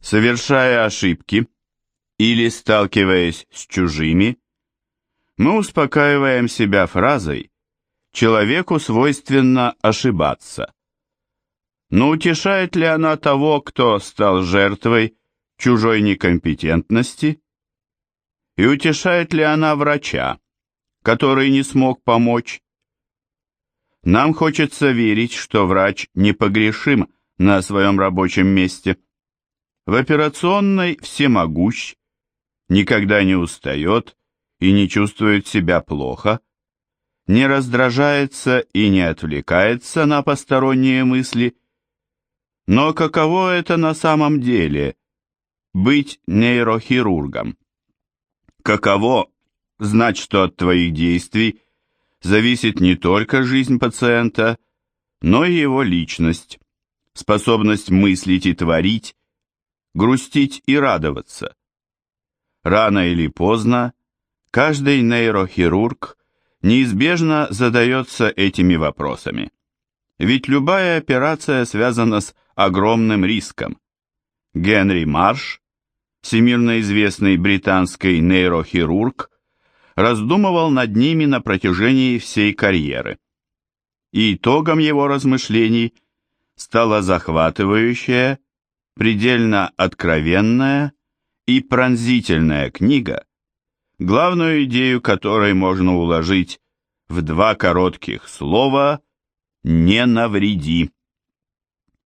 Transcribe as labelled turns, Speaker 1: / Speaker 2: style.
Speaker 1: Совершая ошибки или сталкиваясь с чужими, мы успокаиваем себя фразой «человеку свойственно ошибаться». Но утешает ли она того, кто стал жертвой чужой некомпетентности? И утешает ли она врача, который не смог помочь? Нам хочется верить, что врач непогрешим на своем рабочем месте. В операционной всемогущ, никогда не устает и не чувствует себя плохо, не раздражается и не отвлекается на посторонние мысли. Но каково это на самом деле – быть нейрохирургом? Каково знать, что от твоих действий зависит не только жизнь пациента, но и его личность, способность мыслить и творить, грустить и радоваться. Рано или поздно каждый нейрохирург неизбежно задается этими вопросами. Ведь любая операция связана с огромным риском. Генри Марш, всемирно известный британский нейрохирург, раздумывал над ними на протяжении всей карьеры. И итогом его размышлений стала захватывающая, предельно откровенная и пронзительная книга, главную идею которой можно уложить в два коротких слова «не навреди».